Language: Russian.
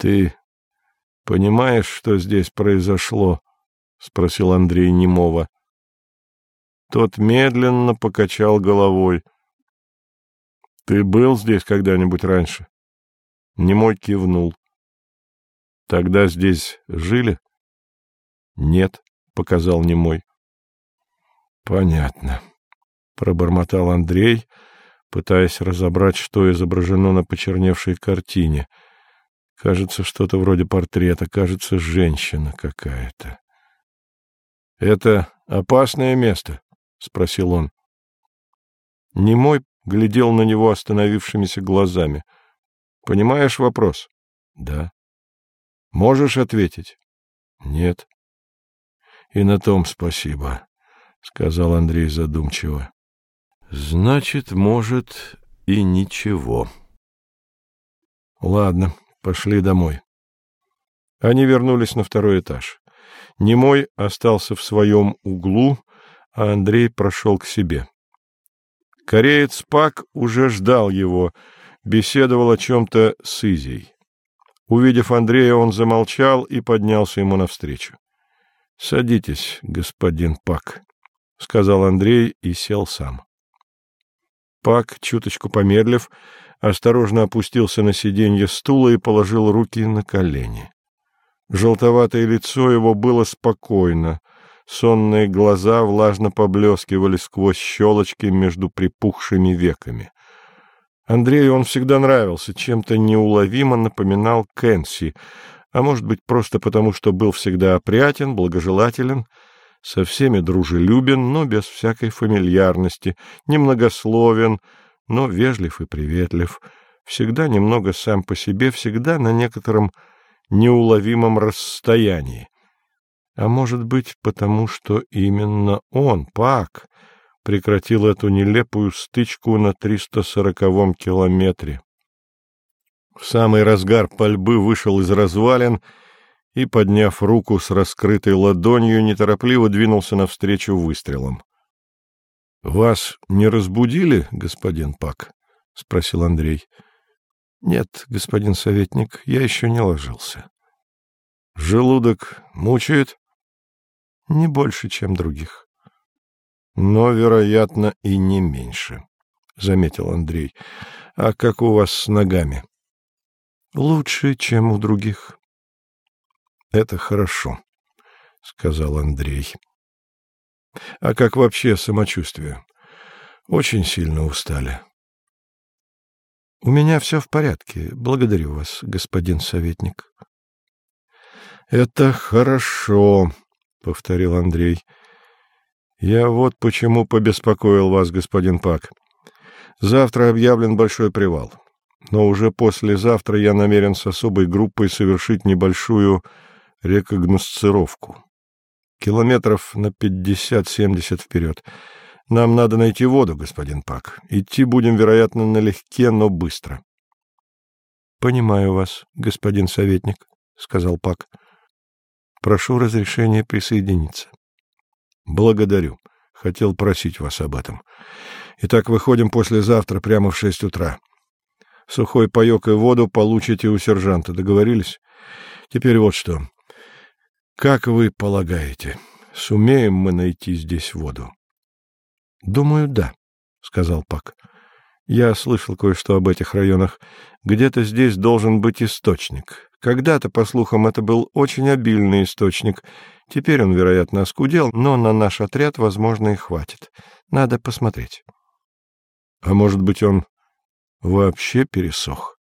Ты понимаешь, что здесь произошло? — спросил Андрей Немова. Тот медленно покачал головой. — Ты был здесь когда-нибудь раньше? Немой кивнул. — Тогда здесь жили? — Нет, — показал Немой. — Понятно, — пробормотал Андрей, пытаясь разобрать, что изображено на почерневшей картине. Кажется, что-то вроде портрета, кажется, женщина какая-то. — Это опасное место? — спросил он. Немой глядел на него остановившимися глазами. — Понимаешь вопрос? — Да. — Можешь ответить? — Нет. — И на том спасибо, — сказал Андрей задумчиво. — Значит, может, и ничего. — Ладно, пошли домой. Они вернулись на второй этаж. Немой остался в своем углу, а Андрей прошел к себе. Кореец Пак уже ждал его, беседовал о чем-то с Изей. Увидев Андрея, он замолчал и поднялся ему навстречу. — Садитесь, господин Пак, — сказал Андрей и сел сам. Пак, чуточку помедлив, осторожно опустился на сиденье стула и положил руки на колени. Желтоватое лицо его было спокойно, сонные глаза влажно поблескивали сквозь щелочки между припухшими веками. Андрею он всегда нравился, чем-то неуловимо напоминал Кэнси, а может быть, просто потому, что был всегда опрятен, благожелателен, со всеми дружелюбен, но без всякой фамильярности, немногословен, но вежлив и приветлив, всегда немного сам по себе, всегда на некотором неуловимом расстоянии. А может быть, потому что именно он, Пак, прекратил эту нелепую стычку на 340-м километре. В самый разгар пальбы вышел из развалин и, подняв руку с раскрытой ладонью, неторопливо двинулся навстречу выстрелом. — Вас не разбудили, господин Пак? — спросил Андрей. — Нет, господин советник, я еще не ложился. — Желудок мучает? — Не больше, чем других. — Но, вероятно, и не меньше, — заметил Андрей. — А как у вас с ногами? — Лучше, чем у других. — Это хорошо, — сказал Андрей. — А как вообще самочувствие? Очень сильно устали. — У меня все в порядке. Благодарю вас, господин советник. — Это хорошо, — повторил Андрей. — Я вот почему побеспокоил вас, господин Пак. Завтра объявлен большой привал. Но уже послезавтра я намерен с особой группой совершить небольшую рекогносцировку. Километров на пятьдесят-семьдесят вперед. Нам надо найти воду, господин Пак. Идти будем, вероятно, налегке, но быстро. — Понимаю вас, господин советник, — сказал Пак. — Прошу разрешения присоединиться. — Благодарю. Хотел просить вас об этом. Итак, выходим послезавтра прямо в шесть утра. Сухой паек и воду получите у сержанта. Договорились? Теперь вот что. Как вы полагаете, сумеем мы найти здесь воду? — Думаю, да, — сказал Пак. — Я слышал кое-что об этих районах. Где-то здесь должен быть источник. Когда-то, по слухам, это был очень обильный источник. Теперь он, вероятно, оскудел, но на наш отряд, возможно, и хватит. Надо посмотреть. — А может быть, он вообще пересох?